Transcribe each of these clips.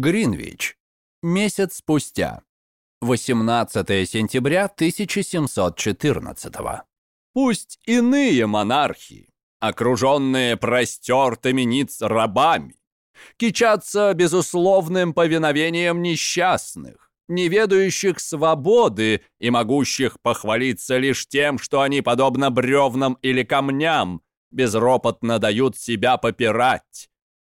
Гринвич. Месяц спустя. 18 сентября 1714 Пусть иные монархи, окруженные простертыми ниц рабами, кичатся безусловным повиновением несчастных, не ведающих свободы и могущих похвалиться лишь тем, что они, подобно бревнам или камням, безропотно дают себя попирать,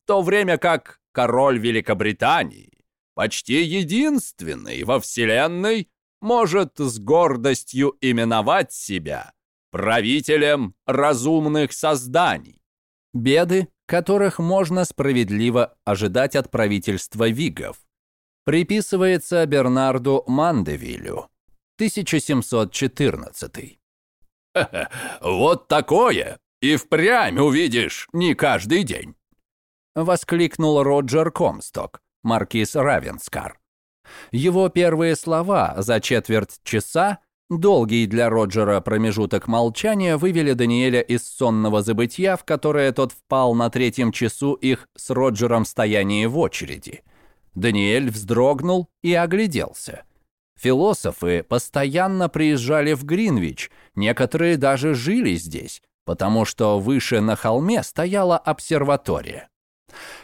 в то время как король Великобритании, почти единственный во Вселенной, может с гордостью именовать себя правителем разумных созданий. Беды, которых можно справедливо ожидать от правительства Вигов, приписывается Бернарду Мандевилю, 1714. «Вот такое и впрямь увидишь не каждый день!» Воскликнул Роджер Комсток, маркиз Равенскар. Его первые слова за четверть часа, долгий для Роджера промежуток молчания, вывели Даниэля из сонного забытья, в которое тот впал на третьем часу их с Роджером стоянии в очереди. Даниэль вздрогнул и огляделся. Философы постоянно приезжали в Гринвич, некоторые даже жили здесь, потому что выше на холме стояла обсерватория.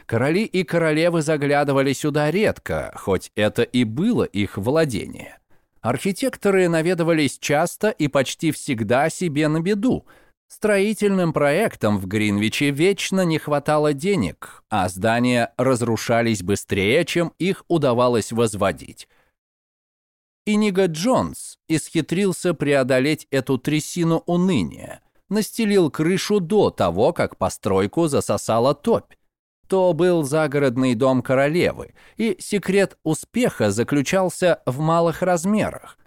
Короли и королевы заглядывали сюда редко, хоть это и было их владение. Архитекторы наведывались часто и почти всегда себе на беду. Строительным проектам в Гринвиче вечно не хватало денег, а здания разрушались быстрее, чем их удавалось возводить. Иниго Джонс исхитрился преодолеть эту трясину уныния настелил крышу до того, как постройку засосала топь. То был загородный дом королевы, и секрет успеха заключался в малых размерах.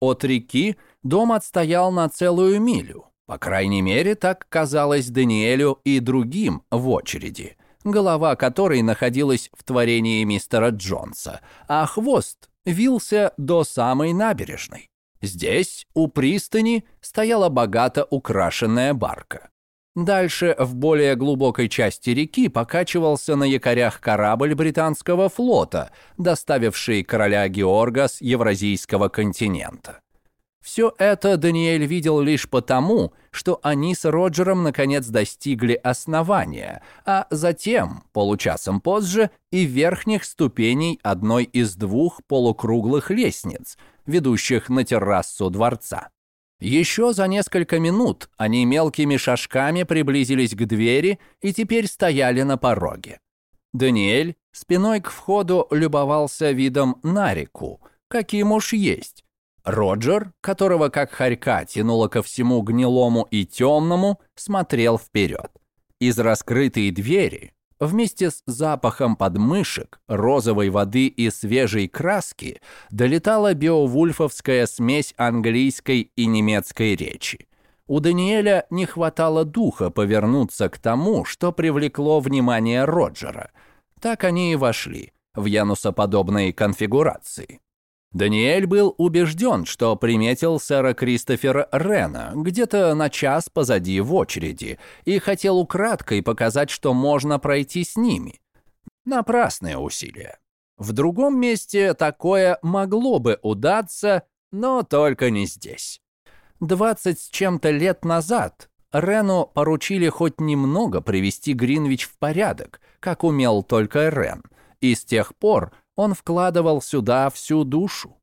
От реки дом отстоял на целую милю. По крайней мере, так казалось Даниэлю и другим в очереди, голова которой находилась в творении мистера Джонса, а хвост вился до самой набережной. Здесь, у пристани, стояла богато украшенная барка. Дальше, в более глубокой части реки, покачивался на якорях корабль британского флота, доставивший короля Георга с Евразийского континента. Все это Даниэль видел лишь потому, что они с Роджером наконец достигли основания, а затем, получасом позже, и верхних ступеней одной из двух полукруглых лестниц, ведущих на террасу дворца. Еще за несколько минут они мелкими шажками приблизились к двери и теперь стояли на пороге. Даниэль спиной к входу любовался видом на реку, каким уж есть. Роджер, которого как хорька тянуло ко всему гнилому и темному, смотрел вперед. Из раскрытой двери Вместе с запахом подмышек, розовой воды и свежей краски долетала биовульфовская смесь английской и немецкой речи. У Даниэля не хватало духа повернуться к тому, что привлекло внимание Роджера. Так они и вошли в янусоподобной конфигурации. Даниэль был убежден, что приметил сэра Кристофера Рена где-то на час позади в очереди и хотел украдкой показать, что можно пройти с ними. Напрасное усилие. В другом месте такое могло бы удаться, но только не здесь. Двадцать с чем-то лет назад Рену поручили хоть немного привести Гринвич в порядок, как умел только Рен, и с тех пор он вкладывал сюда всю душу.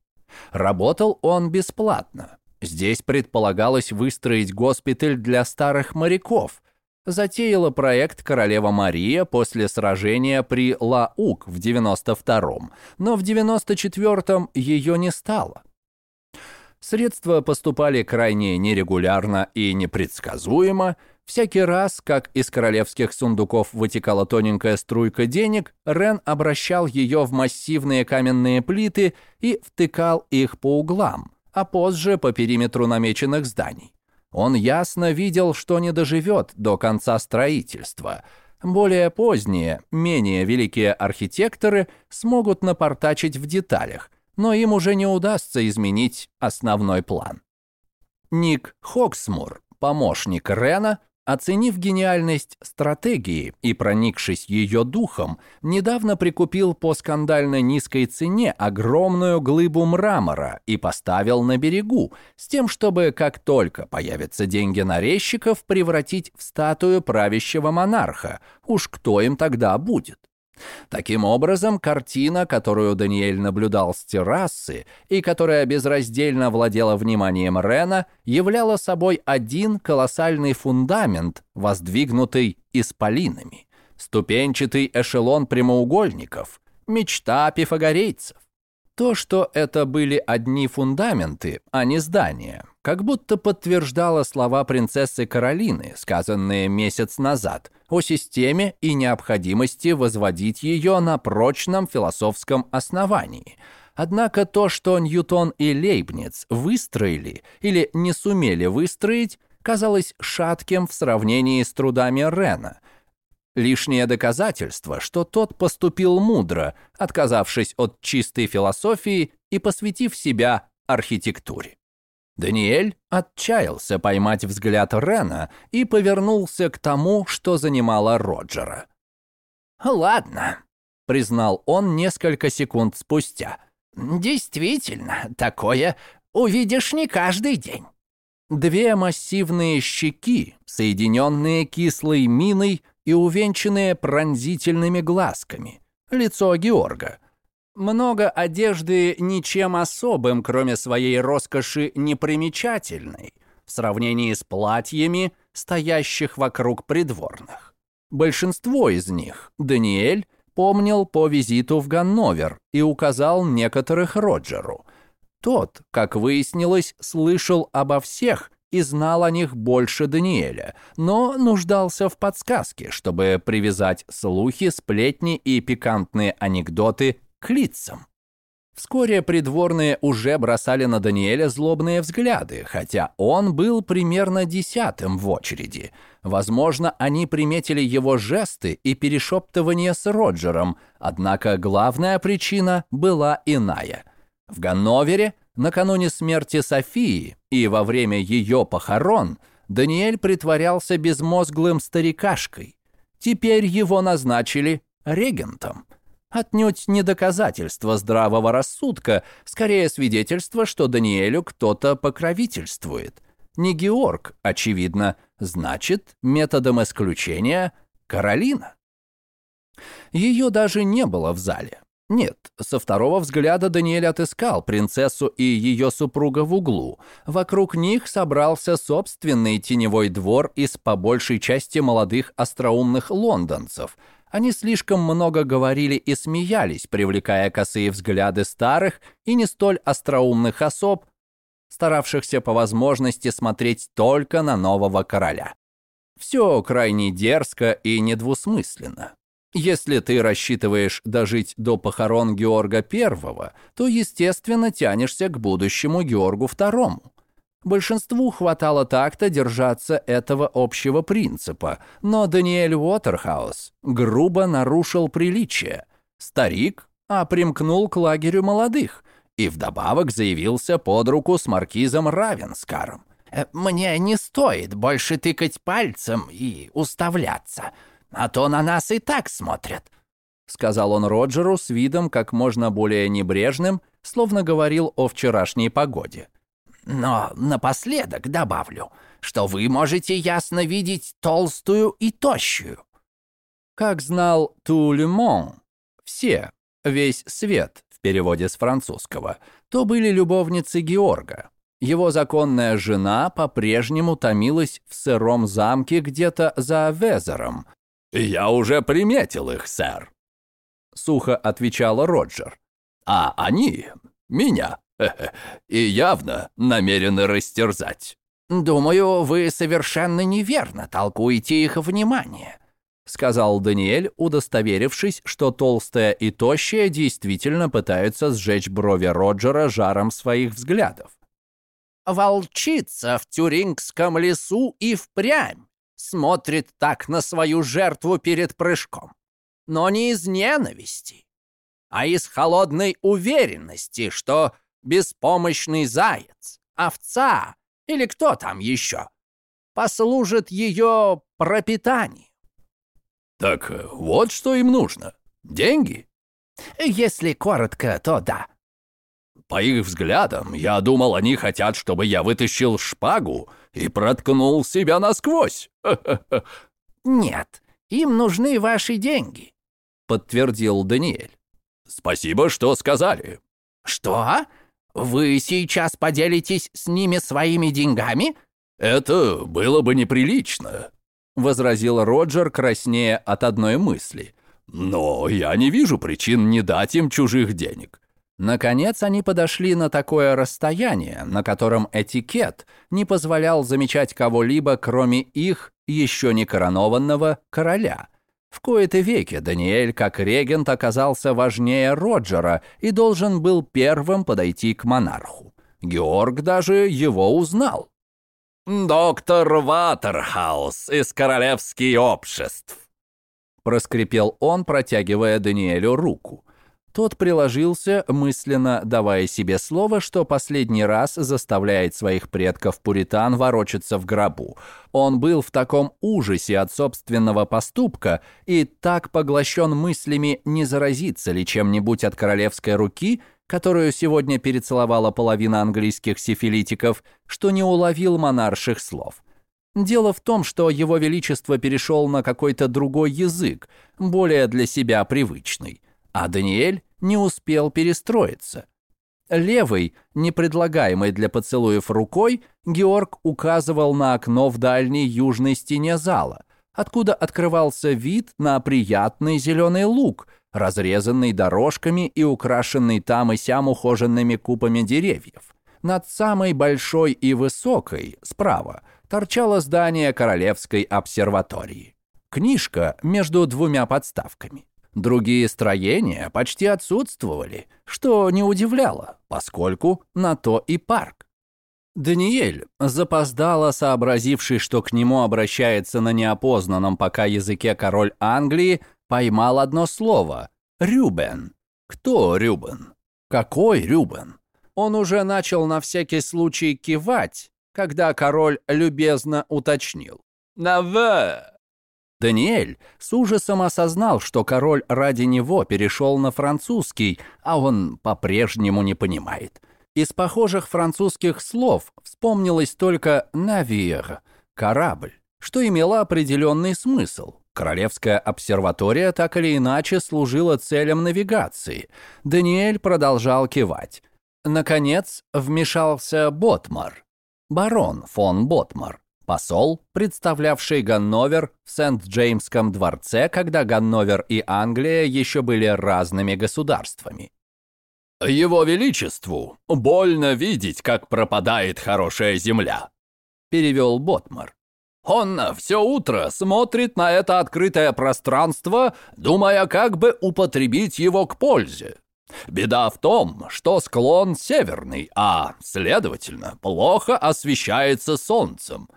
Работал он бесплатно. Здесь предполагалось выстроить госпиталь для старых моряков. Затеяла проект королева Мария после сражения при Лаук в 92-м, но в 94-м ее не стало. Средства поступали крайне нерегулярно и непредсказуемо, Всякий раз, как из королевских сундуков вытекала тоненькая струйка денег, Рен обращал ее в массивные каменные плиты и втыкал их по углам, а позже по периметру намеченных зданий. Он ясно видел, что не доживет до конца строительства. Более поздние, менее великие архитекторы смогут напортачить в деталях, но им уже не удастся изменить основной план. Ник Хоксмур, помощник Рена, Оценив гениальность стратегии и проникшись ее духом, недавно прикупил по скандально низкой цене огромную глыбу мрамора и поставил на берегу, с тем, чтобы, как только появятся деньги нарезчиков, превратить в статую правящего монарха. Уж кто им тогда будет? Таким образом, картина, которую Даниэль наблюдал с террасы и которая безраздельно владела вниманием Рена, являла собой один колоссальный фундамент, воздвигнутый исполинами, ступенчатый эшелон прямоугольников, мечта пифагорейцев. То, что это были одни фундаменты, а не здания, как будто подтверждало слова принцессы Каролины, сказанные месяц назад, о системе и необходимости возводить ее на прочном философском основании. Однако то, что Ньютон и Лейбниц выстроили или не сумели выстроить, казалось шатким в сравнении с трудами Рена – Лишнее доказательство, что тот поступил мудро, отказавшись от чистой философии и посвятив себя архитектуре. Даниэль отчаялся поймать взгляд Рена и повернулся к тому, что занимало Роджера. «Ладно», — признал он несколько секунд спустя. «Действительно, такое увидишь не каждый день». Две массивные щеки, соединенные кислой миной, и увенчанные пронзительными глазками. Лицо Георга. Много одежды ничем особым, кроме своей роскоши, непримечательной в сравнении с платьями, стоящих вокруг придворных. Большинство из них Даниэль помнил по визиту в Ганновер и указал некоторых Роджеру. Тот, как выяснилось, слышал обо всех и знал о них больше Даниэля, но нуждался в подсказке, чтобы привязать слухи, сплетни и пикантные анекдоты к лицам. Вскоре придворные уже бросали на Даниэля злобные взгляды, хотя он был примерно десятым в очереди. Возможно, они приметили его жесты и перешептывание с Роджером, однако главная причина была иная. В Ганновере – Накануне смерти Софии и во время ее похорон Даниэль притворялся безмозглым старикашкой. Теперь его назначили регентом. Отнюдь не доказательство здравого рассудка, скорее свидетельство, что Даниэлю кто-то покровительствует. Не Георг, очевидно, значит, методом исключения Каролина. Ее даже не было в зале. Нет, со второго взгляда Даниэль отыскал принцессу и ее супруга в углу. Вокруг них собрался собственный теневой двор из по большей части молодых остроумных лондонцев. Они слишком много говорили и смеялись, привлекая косые взгляды старых и не столь остроумных особ, старавшихся по возможности смотреть только на нового короля. Все крайне дерзко и недвусмысленно. Если ты рассчитываешь дожить до похорон Георга I, то, естественно, тянешься к будущему Георгу II. Большинству хватало так-то держаться этого общего принципа, но Даниэль Уотерхаус грубо нарушил приличие. Старик опримкнул к лагерю молодых и вдобавок заявился под руку с маркизом Равенскаром. «Э, «Мне не стоит больше тыкать пальцем и уставляться», а то на нас и так смотрят», — сказал он Роджеру с видом как можно более небрежным, словно говорил о вчерашней погоде. «Но напоследок добавлю, что вы можете ясно видеть толстую и тощую». Как знал Тулемон, все, весь свет в переводе с французского, то были любовницы Георга. Его законная жена по-прежнему томилась в сыром замке где-то за Везером, «Я уже приметил их, сэр», — сухо отвечал Роджер. «А они меня и явно намерены растерзать». «Думаю, вы совершенно неверно толкуете их внимание», — сказал Даниэль, удостоверившись, что толстая и тощая действительно пытаются сжечь брови Роджера жаром своих взглядов. «Волчица в Тюрингском лесу и впрямь смотрит так на свою жертву перед прыжком. Но не из ненависти, а из холодной уверенности, что беспомощный заяц, овца или кто там еще послужит ее пропитанию. Так вот что им нужно. Деньги? Если коротко, то да. По их взглядам, я думал, они хотят, чтобы я вытащил шпагу и проткнул себя насквозь. Нет, им нужны ваши деньги, подтвердил Даниэль. Спасибо, что сказали. Что? Вы сейчас поделитесь с ними своими деньгами? Это было бы неприлично, возразил Роджер, краснея от одной мысли. Но я не вижу причин не дать им чужих денег. Наконец они подошли на такое расстояние, на котором этикет не позволял замечать кого-либо, кроме их еще не коронованного короля. В кои-то веки Даниэль, как регент, оказался важнее Роджера и должен был первым подойти к монарху. Георг даже его узнал. «Доктор Ватерхаус из Королевских обществ», проскрипел он, протягивая Даниэлю руку. Тот приложился, мысленно давая себе слово, что последний раз заставляет своих предков-пуритан ворочаться в гробу. Он был в таком ужасе от собственного поступка и так поглощен мыслями, не заразиться ли чем-нибудь от королевской руки, которую сегодня перецеловала половина английских сифилитиков, что не уловил монарших слов. Дело в том, что его величество перешел на какой-то другой язык, более для себя привычный а Даниэль не успел перестроиться. Левой, не предлагаемой для поцелуев рукой, Георг указывал на окно в дальней южной стене зала, откуда открывался вид на приятный зеленый луг, разрезанный дорожками и украшенный там и сям ухоженными купами деревьев. Над самой большой и высокой, справа, торчало здание Королевской обсерватории. Книжка между двумя подставками. Другие строения почти отсутствовали, что не удивляло, поскольку на то и парк. Даниэль, запоздало сообразивший, что к нему обращается на неопознанном пока языке король Англии, поймал одно слово — «Рюбен». Кто Рюбен? Какой Рюбен? Он уже начал на всякий случай кивать, когда король любезно уточнил. «Наве!» Даниэль с ужасом осознал, что король ради него перешел на французский, а он по-прежнему не понимает. Из похожих французских слов вспомнилось только «навир» — «корабль», что имело определенный смысл. Королевская обсерватория так или иначе служила целям навигации. Даниэль продолжал кивать. Наконец вмешался Ботмар, барон фон Ботмар посол, представлявший Ганновер в Сент-Джеймском дворце, когда Ганновер и Англия еще были разными государствами. «Его Величеству больно видеть, как пропадает хорошая земля», — перевел Ботмар. «Он все утро смотрит на это открытое пространство, думая, как бы употребить его к пользе. Беда в том, что склон северный, а, следовательно, плохо освещается солнцем.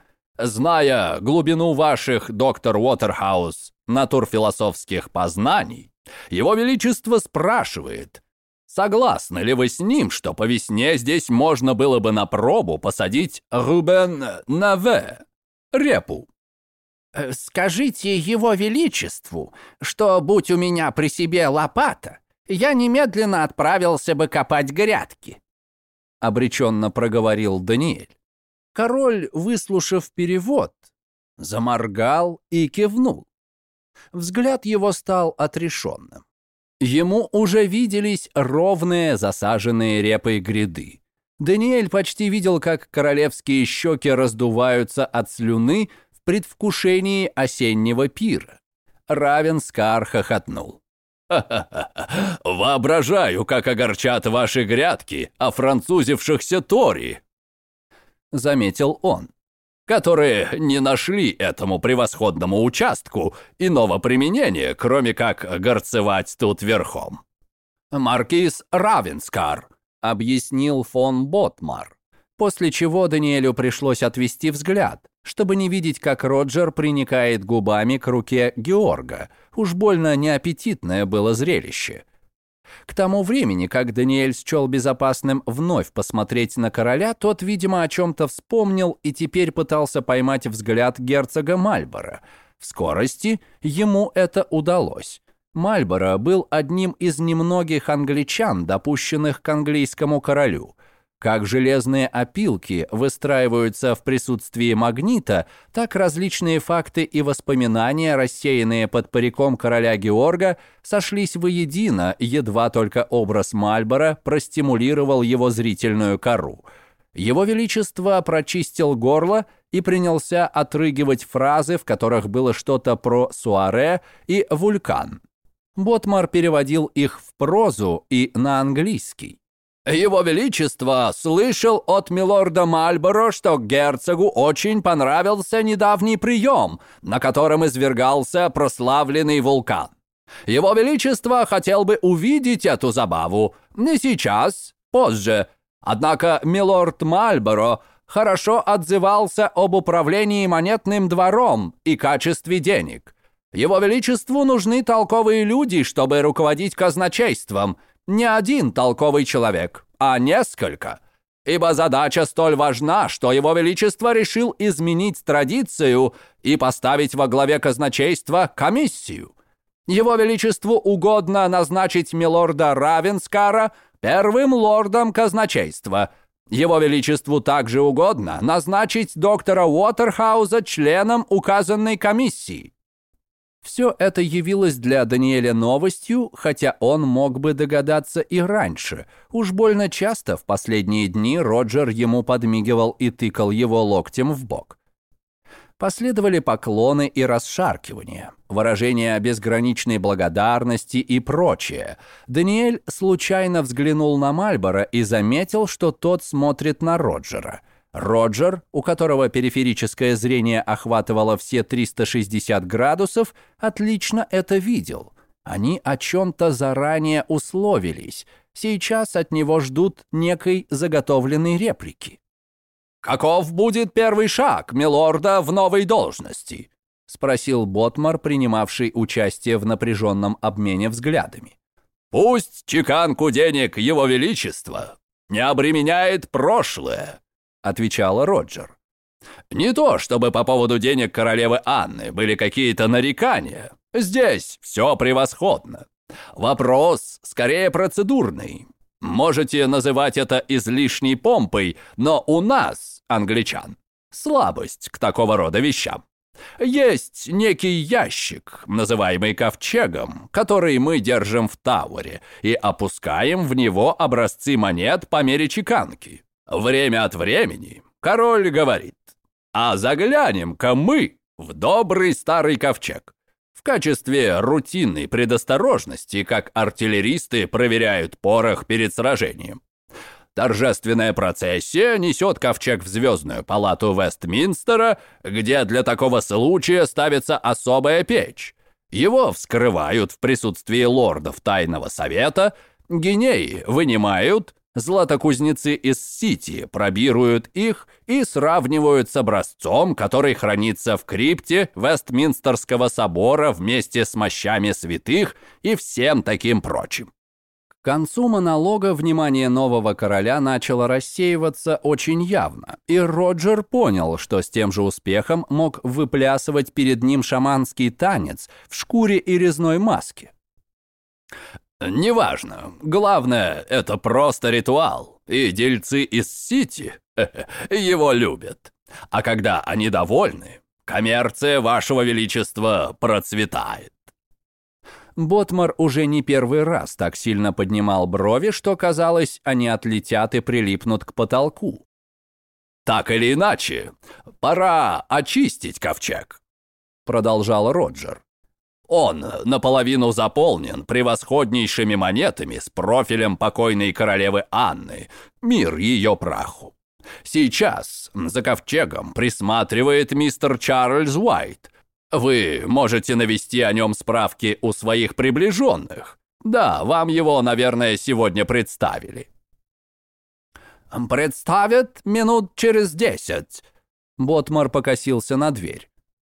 Зная глубину ваших, доктор Уотерхаус, натурфилософских познаний, его величество спрашивает, согласны ли вы с ним, что по весне здесь можно было бы на пробу посадить Рубен Наве, репу? Э, «Скажите его величеству, что, будь у меня при себе лопата, я немедленно отправился бы копать грядки», — обреченно проговорил Даниэль. Король, выслушав перевод, заморгал и кивнул. Взгляд его стал отрешенным. Ему уже виделись ровные, засаженные репой гряды. Даниэль почти видел, как королевские щеки раздуваются от слюны в предвкушении осеннего пира. Равенскар хохотнул. «Ха-ха-ха! Воображаю, как огорчат ваши грядки, офранцузившихся Тори!» — заметил он, «которые не нашли этому превосходному участку иного применения, кроме как горцевать тут верхом». «Маркиз Равенскар», — объяснил фон Ботмар, после чего Даниэлю пришлось отвести взгляд, чтобы не видеть, как Роджер приникает губами к руке Георга. Уж больно неаппетитное было зрелище. К тому времени, как Даниэль счел безопасным вновь посмотреть на короля, тот, видимо, о чем-то вспомнил и теперь пытался поймать взгляд герцога Мальбора. В скорости ему это удалось. Мальборо был одним из немногих англичан, допущенных к английскому королю. Как железные опилки выстраиваются в присутствии магнита, так различные факты и воспоминания, рассеянные под париком короля Георга, сошлись воедино, едва только образ Мальбора простимулировал его зрительную кору. Его Величество прочистил горло и принялся отрыгивать фразы, в которых было что-то про Суаре и вулкан. Ботмар переводил их в прозу и на английский. Его Величество слышал от милорда Мальборо, что герцогу очень понравился недавний прием, на котором извергался прославленный вулкан. Его Величество хотел бы увидеть эту забаву. Не сейчас, позже. Однако милорд Мальборо хорошо отзывался об управлении монетным двором и качестве денег. Его Величеству нужны толковые люди, чтобы руководить казначейством – не один толковый человек, а несколько. Ибо задача столь важна, что его величество решил изменить традицию и поставить во главе казначейства комиссию. Его величеству угодно назначить милорда Равенскара первым лордом казначейства. Его величеству также угодно назначить доктора Уотерхауза членом указанной комиссии. Все это явилось для Даниэля новостью, хотя он мог бы догадаться и раньше. Уж больно часто в последние дни Роджер ему подмигивал и тыкал его локтем в бок. Последовали поклоны и расшаркивания, выражения безграничной благодарности и прочее. Даниэль случайно взглянул на Мальбора и заметил, что тот смотрит на Роджера – Роджер, у которого периферическое зрение охватывало все 360 градусов, отлично это видел. Они о чем-то заранее условились. Сейчас от него ждут некой заготовленной реплики. «Каков будет первый шаг милорда в новой должности?» — спросил Ботмар, принимавший участие в напряженном обмене взглядами. «Пусть чеканку денег Его Величества не обременяет прошлое», — отвечала Роджер. «Не то, чтобы по поводу денег королевы Анны были какие-то нарекания. Здесь все превосходно. Вопрос скорее процедурный. Можете называть это излишней помпой, но у нас, англичан, слабость к такого рода вещам. Есть некий ящик, называемый ковчегом, который мы держим в Тауэре и опускаем в него образцы монет по мере чеканки. Время от времени король говорит, а заглянем-ка мы в добрый старый ковчег. В качестве рутинной предосторожности, как артиллеристы проверяют порох перед сражением. Торжественная процессия несет ковчег в Звездную палату Вестминстера, где для такого случая ставится особая печь. Его вскрывают в присутствии лордов Тайного Совета, генеи вынимают, Златокузнецы из Сити пробируют их и сравнивают с образцом, который хранится в крипте Вестминстерского собора вместе с мощами святых и всем таким прочим. К концу монолога внимание нового короля начало рассеиваться очень явно, и Роджер понял, что с тем же успехом мог выплясывать перед ним шаманский танец в шкуре и резной маске. «Неважно. Главное, это просто ритуал. И дельцы из Сити его любят. А когда они довольны, коммерция вашего величества процветает». Ботмар уже не первый раз так сильно поднимал брови, что, казалось, они отлетят и прилипнут к потолку. «Так или иначе, пора очистить ковчег», — продолжал Роджер. Он наполовину заполнен превосходнейшими монетами с профилем покойной королевы Анны, мир ее праху. Сейчас за ковчегом присматривает мистер Чарльз Уайт. Вы можете навести о нем справки у своих приближенных. Да, вам его, наверное, сегодня представили. «Представят минут через десять». Ботмар покосился на дверь.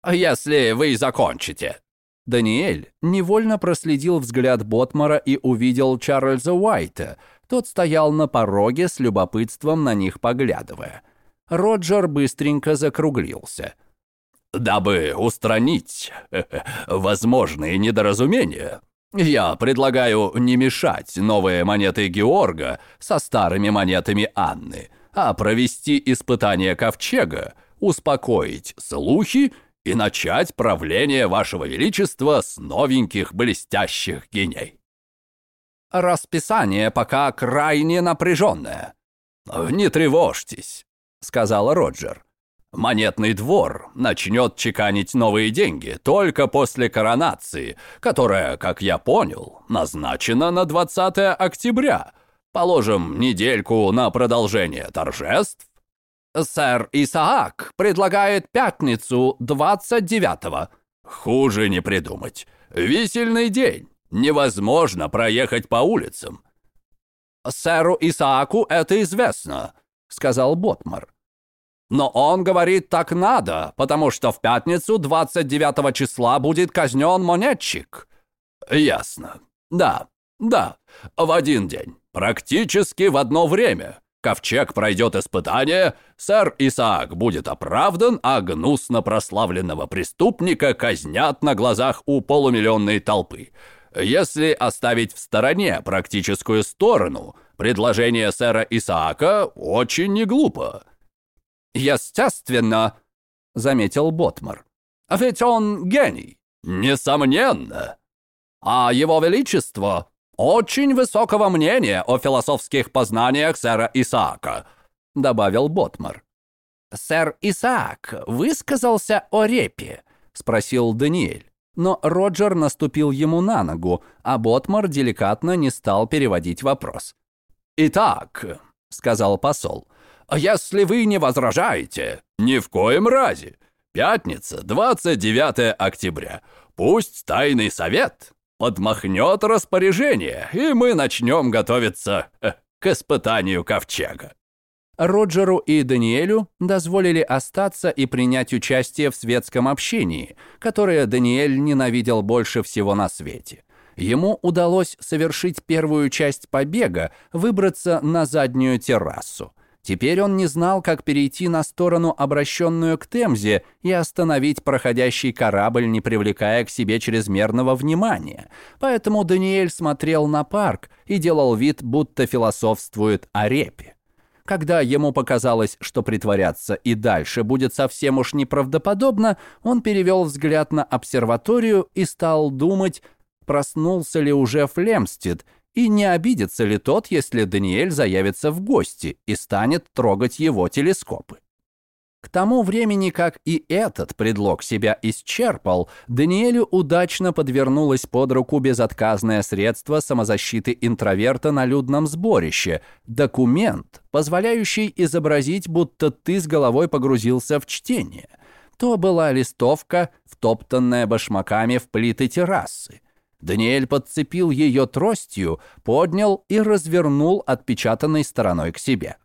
«Если вы закончите». Даниэль невольно проследил взгляд Ботмара и увидел Чарльза Уайта. Тот стоял на пороге с любопытством на них поглядывая. Роджер быстренько закруглился. «Дабы устранить возможные недоразумения, я предлагаю не мешать новые монеты Георга со старыми монетами Анны, а провести испытание ковчега, успокоить слухи и начать правление вашего величества с новеньких блестящих геней. Расписание пока крайне напряженное. Не тревожьтесь, сказал Роджер. Монетный двор начнет чеканить новые деньги только после коронации, которая, как я понял, назначена на 20 октября. Положим недельку на продолжение торжеств, «Сэр Исаак предлагает пятницу 29-го». «Хуже не придумать. Висельный день. Невозможно проехать по улицам». «Сэру Исааку это известно», — сказал Ботмар. «Но он говорит, так надо, потому что в пятницу 29 числа будет казнен монетчик». «Ясно. Да, да, в один день. Практически в одно время. Ковчег пройдет испытание, сэр Исаак будет оправдан, а гнусно прославленного преступника казнят на глазах у полумиллионной толпы. Если оставить в стороне практическую сторону, предложение сэра Исаака очень неглупо. «Естественно», — заметил Ботмар. «Ведь он гений». «Несомненно». «А его величество очень высокого мнения о философских познаниях сэра Исаака», — добавил Ботмар. «Сэр Исаак высказался о репе?» — спросил Даниэль. Но Роджер наступил ему на ногу, а Ботмар деликатно не стал переводить вопрос. «Итак», — сказал посол, — «если вы не возражаете, ни в коем разе. Пятница, 29 октября. Пусть тайный совет подмахнет распоряжение, и мы начнем готовиться э, к испытанию ковчега». Роджеру и Даниэлю дозволили остаться и принять участие в светском общении, которое Даниэль ненавидел больше всего на свете. Ему удалось совершить первую часть побега, выбраться на заднюю террасу. Теперь он не знал, как перейти на сторону, обращенную к Темзе, и остановить проходящий корабль, не привлекая к себе чрезмерного внимания. Поэтому Даниэль смотрел на парк и делал вид, будто философствует о репе. Когда ему показалось, что притворяться и дальше будет совсем уж неправдоподобно, он перевел взгляд на обсерваторию и стал думать, проснулся ли уже Флемстед – и не обидится ли тот, если Даниэль заявится в гости и станет трогать его телескопы? К тому времени, как и этот предлог себя исчерпал, Даниэлю удачно подвернулось под руку безотказное средство самозащиты интроверта на людном сборище – документ, позволяющий изобразить, будто ты с головой погрузился в чтение. То была листовка, втоптанная башмаками в плиты террасы. Даниэль подцепил ее тростью, поднял и развернул отпечатанной стороной к себе.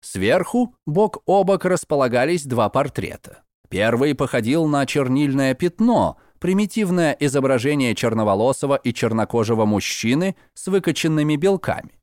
Сверху, бок о бок, располагались два портрета. Первый походил на чернильное пятно, примитивное изображение черноволосого и чернокожего мужчины с выкоченными белками.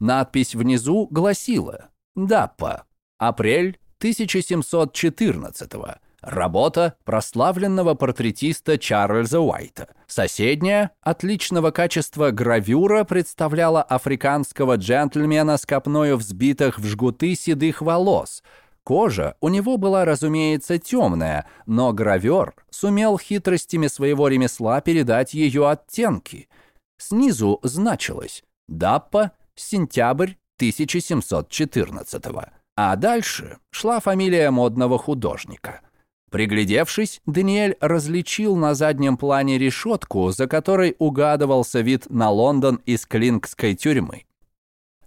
Надпись внизу гласила «Даппа. Апрель 1714 -го. Работа прославленного портретиста Чарльза Уайта. Соседняя, отличного качества гравюра представляла африканского джентльмена с копною взбитых в жгуты седых волос. Кожа у него была, разумеется, темная, но гравер сумел хитростями своего ремесла передать ее оттенки. Снизу значилось «Даппа, сентябрь 1714 -го. А дальше шла фамилия модного художника – Приглядевшись, Даниэль различил на заднем плане решетку, за которой угадывался вид на Лондон из Клингской тюрьмы.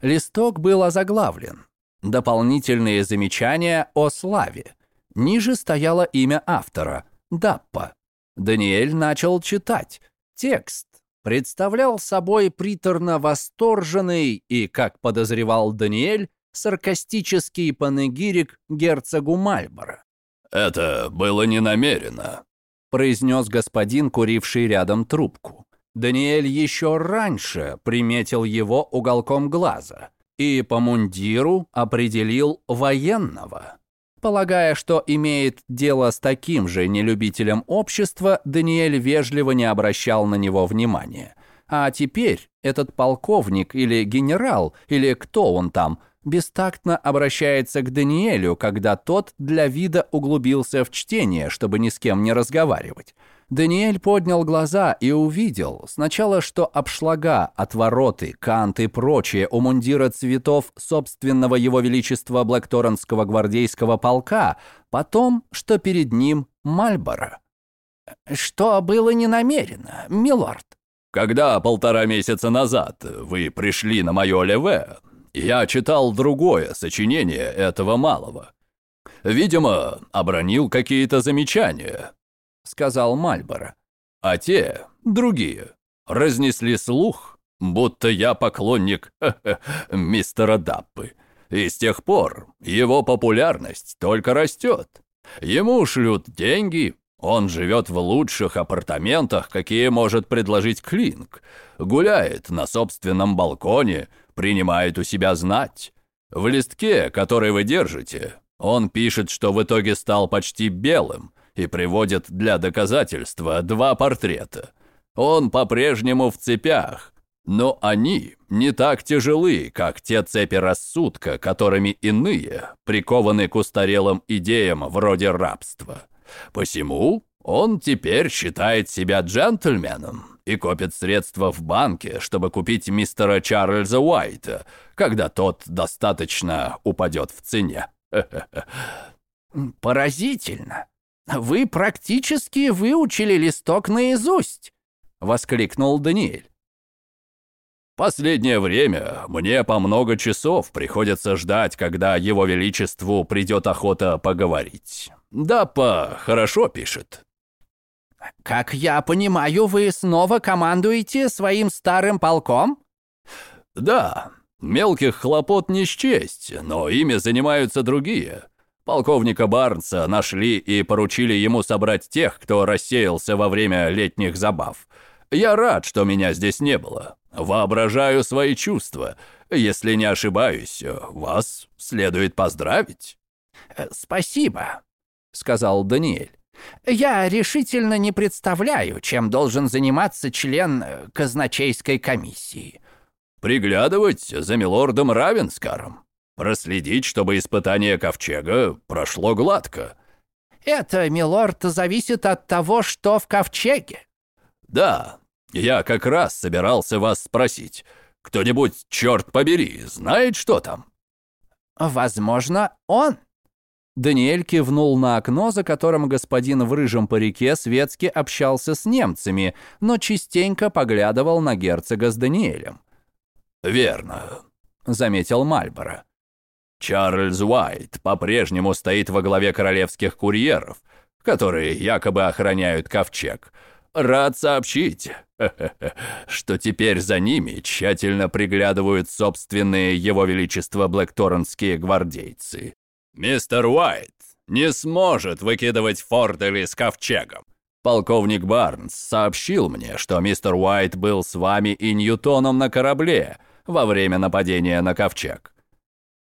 Листок был озаглавлен. Дополнительные замечания о славе. Ниже стояло имя автора – Даппа. Даниэль начал читать. Текст представлял собой приторно восторженный и, как подозревал Даниэль, саркастический панегирик герцогу Мальборо. «Это было не намеренно», — произнес господин, куривший рядом трубку. Даниэль еще раньше приметил его уголком глаза и по мундиру определил военного. Полагая, что имеет дело с таким же нелюбителем общества, Даниэль вежливо не обращал на него внимания. А теперь этот полковник или генерал, или кто он там, бестактно обращается к Даниэлю, когда тот для вида углубился в чтение, чтобы ни с кем не разговаривать. Даниэль поднял глаза и увидел сначала, что обшлага, отвороты, кант и прочее мундира цветов собственного его величества Блэкторнского гвардейского полка, потом, что перед ним Мальборо. «Что было не намерено, милорд?» «Когда полтора месяца назад вы пришли на мое леве, я читал другое сочинение этого малого. Видимо, обронил какие-то замечания, сказал Мальборо. А те, другие, разнесли слух, будто я поклонник мистера Даппы. И с тех пор его популярность только растет. Ему шлют деньги, он живет в лучших апартаментах, какие может предложить Клинк, гуляет на собственном балконе, принимает у себя знать. В листке, который вы держите, он пишет, что в итоге стал почти белым, и приводит для доказательства два портрета. Он по-прежнему в цепях, но они не так тяжелы, как те цепи рассудка, которыми иные прикованы к устарелым идеям вроде рабства. Посему он теперь считает себя джентльменом и копит средства в банке, чтобы купить мистера Чарльза Уайта, когда тот достаточно упадет в цене. Поразительно. Вы практически выучили листок наизусть!» — воскликнул Даниэль. «Последнее время мне по много часов приходится ждать, когда его величеству придет охота поговорить. Дапа хорошо пишет». «Как я понимаю, вы снова командуете своим старым полком?» «Да, мелких хлопот не счесть, но ими занимаются другие. Полковника Барнса нашли и поручили ему собрать тех, кто рассеялся во время летних забав. Я рад, что меня здесь не было. Воображаю свои чувства. Если не ошибаюсь, вас следует поздравить». Э, «Спасибо», — сказал Даниэль. «Я решительно не представляю, чем должен заниматься член э, казначейской комиссии». «Приглядывать за милордом Равенскаром», Проследить, чтобы испытание ковчега прошло гладко. Это, милорд, зависит от того, что в ковчеге. Да, я как раз собирался вас спросить. Кто-нибудь, черт побери, знает, что там? Возможно, он. Даниэль кивнул на окно, за которым господин в рыжем парике светски общался с немцами, но частенько поглядывал на герцога с Даниэлем. «Верно», — заметил Мальборо. Чарльз Уайт по-прежнему стоит во главе королевских курьеров, которые якобы охраняют ковчег. Рад сообщить, что теперь за ними тщательно приглядывают собственные его величество блэкторнские гвардейцы. Мистер Уайт не сможет выкидывать фордели с ковчегом. Полковник Барнс сообщил мне, что мистер Уайт был с вами и Ньютоном на корабле во время нападения на ковчег.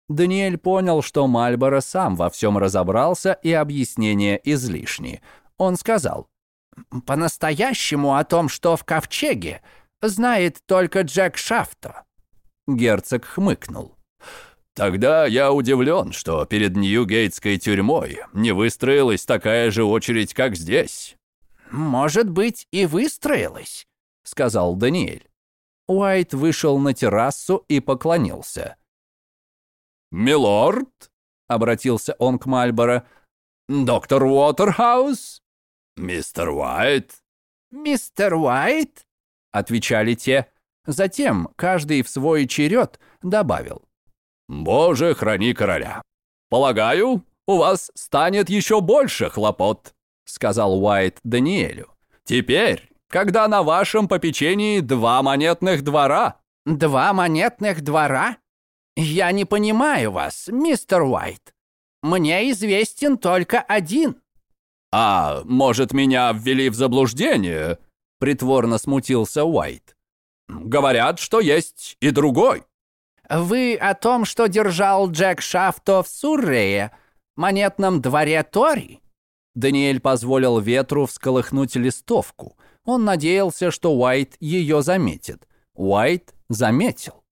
Даниэль понял, что Мальборо сам во всем разобрался и объяснения излишни. Он сказал, «По-настоящему о том, что в ковчеге, знает только Джек Шафто». Герцог хмыкнул. «Тогда я удивлен, что перед Ньюгейтской тюрьмой не выстроилась такая же очередь, как здесь». «Может быть, и выстроилась», — сказал Даниэль. Уайт вышел на террасу и поклонился. «Милорд?» — обратился он к Мальборо. «Доктор Уотерхаус?» «Мистер Уайт?» «Мистер Уайт?» — отвечали те. Затем каждый в свой черед добавил. «Боже, храни короля! Полагаю, у вас станет еще больше хлопот», — сказал Уайт Даниэлю. «Теперь, когда на вашем попечении два монетных двора». «Два монетных двора?» «Я не понимаю вас, мистер Уайт. Мне известен только один». А может, меня ввели в заблуждение? Притворно смутился Уайт. Говорят, что есть и другой. Вы о том, что держал Джек Шафто в Суррее, монетном дворе Тори? Даниэль позволил ветру всколыхнуть листовку. Он надеялся, что Уайт ее заметит. Уайт заметил.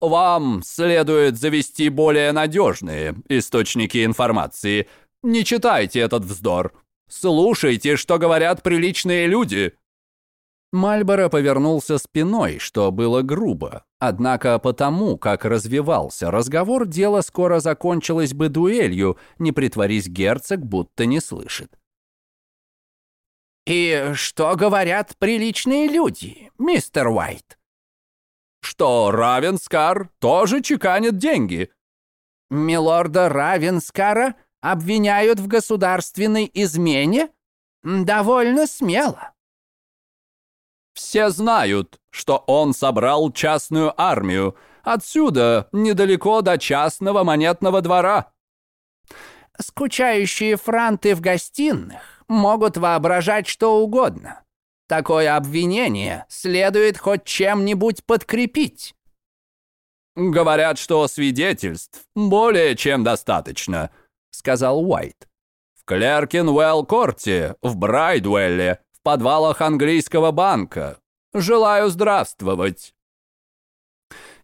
«Вам следует завести более надежные источники информации. Не читайте этот вздор. Слушайте, что говорят приличные люди». Мальборо повернулся спиной, что было грубо. Однако потому, как развивался разговор, дело скоро закончилось бы дуэлью, не притворись герцог, будто не слышит. «И что говорят приличные люди, мистер Уайт?» «Что Равенскар тоже чеканит деньги». «Милорда Равенскара обвиняют в государственной измене? Довольно смело». Все знают, что он собрал частную армию. Отсюда недалеко до частного монетного двора. Скучающие франты в гостиных могут воображать что угодно. Такое обвинение следует хоть чем-нибудь подкрепить. «Говорят, что свидетельств более чем достаточно», — сказал Уайт. «В Клеркинвелл-корте, в Брайдуэлле, подвалах английского банка. Желаю здравствовать!»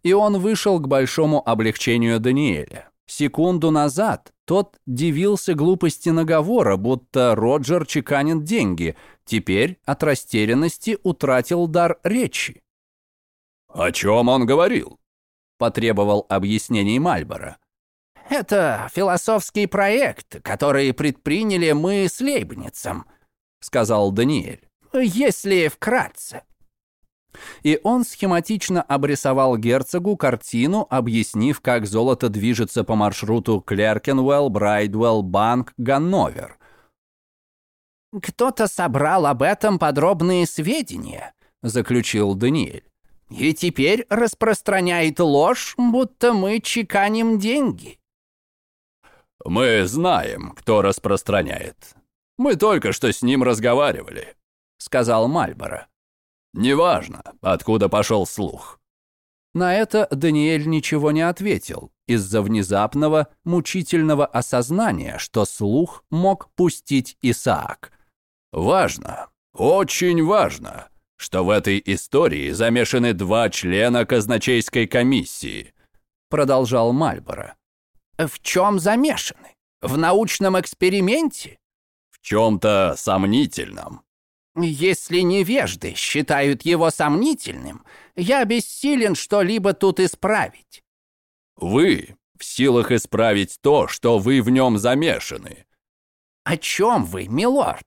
И он вышел к большому облегчению Даниэля. Секунду назад тот дивился глупости наговора, будто Роджер чеканит деньги. Теперь от растерянности утратил дар речи. «О чем он говорил?» – потребовал объяснений Мальборо. «Это философский проект, который предприняли мы с Лейбницем», — сказал Даниэль. «Если вкратце». И он схематично обрисовал герцогу картину, объяснив, как золото движется по маршруту Клеркенвелл, Брайдвелл, Банк, Ганновер. «Кто-то собрал об этом подробные сведения», — заключил Даниэль. «И теперь распространяет ложь, будто мы чеканим деньги». «Мы знаем, кто распространяет», мы только что с ним разговаривали», — сказал Мальборо. «Неважно, откуда пошел слух». На это Даниэль ничего не ответил из-за внезапного, мучительного осознания, что слух мог пустить Исаак. «Важно, очень важно, что в этой истории замешаны два члена казначейской комиссии», продолжал Мальборо. «В чем замешаны? В научном эксперименте?» в чем-то сомнительном». «Если невежды считают его сомнительным, я бессилен что-либо тут исправить». «Вы в силах исправить то, что вы в нем замешаны». «О чем вы, милорд?»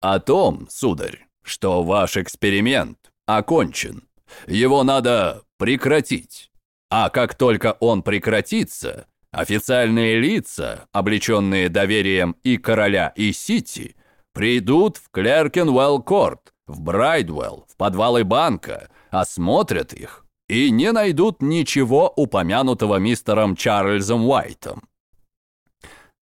«О том, сударь, что ваш эксперимент окончен. Его надо прекратить. А как только он прекратится, Официальные лица, облеченные доверием и короля, и Сити, придут в Клеркенвелл-Корт, в Брайдвелл, в подвалы банка, осмотрят их и не найдут ничего упомянутого мистером Чарльзом Уайтом.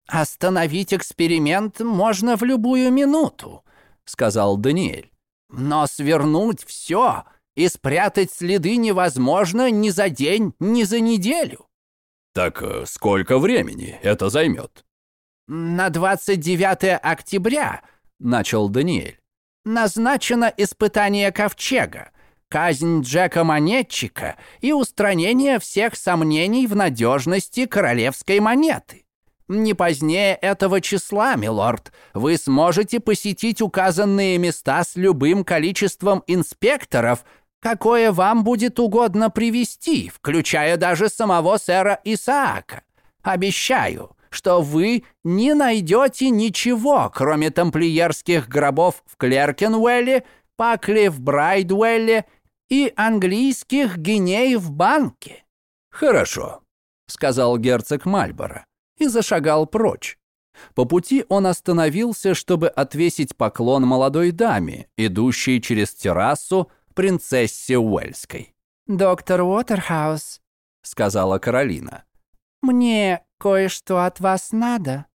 «Остановить эксперимент можно в любую минуту», — сказал Даниэль. «Но свернуть все и спрятать следы невозможно ни за день, ни за неделю». Так э, сколько времени это займет? На 29 октября, начал Даниэль, назначено испытание ковчега, казнь Джека Монетчика и устранение всех сомнений в надежности королевской монеты. Не позднее этого числа, милорд, вы сможете посетить указанные места с любым количеством инспекторов – какое вам будет угодно привести, включая даже самого сэра Исаака. Обещаю, что вы не найдете ничего, кроме тамплиерских гробов в Клеркенуэлле, Пакли в Брайдуэлле и английских геней в банке». «Хорошо», — сказал герцог Мальборо и зашагал прочь. По пути он остановился, чтобы отвесить поклон молодой даме, идущей через террасу принцессе Уэльской. «Доктор Уотерхаус», — сказала Каролина, — «мне кое-что от вас надо».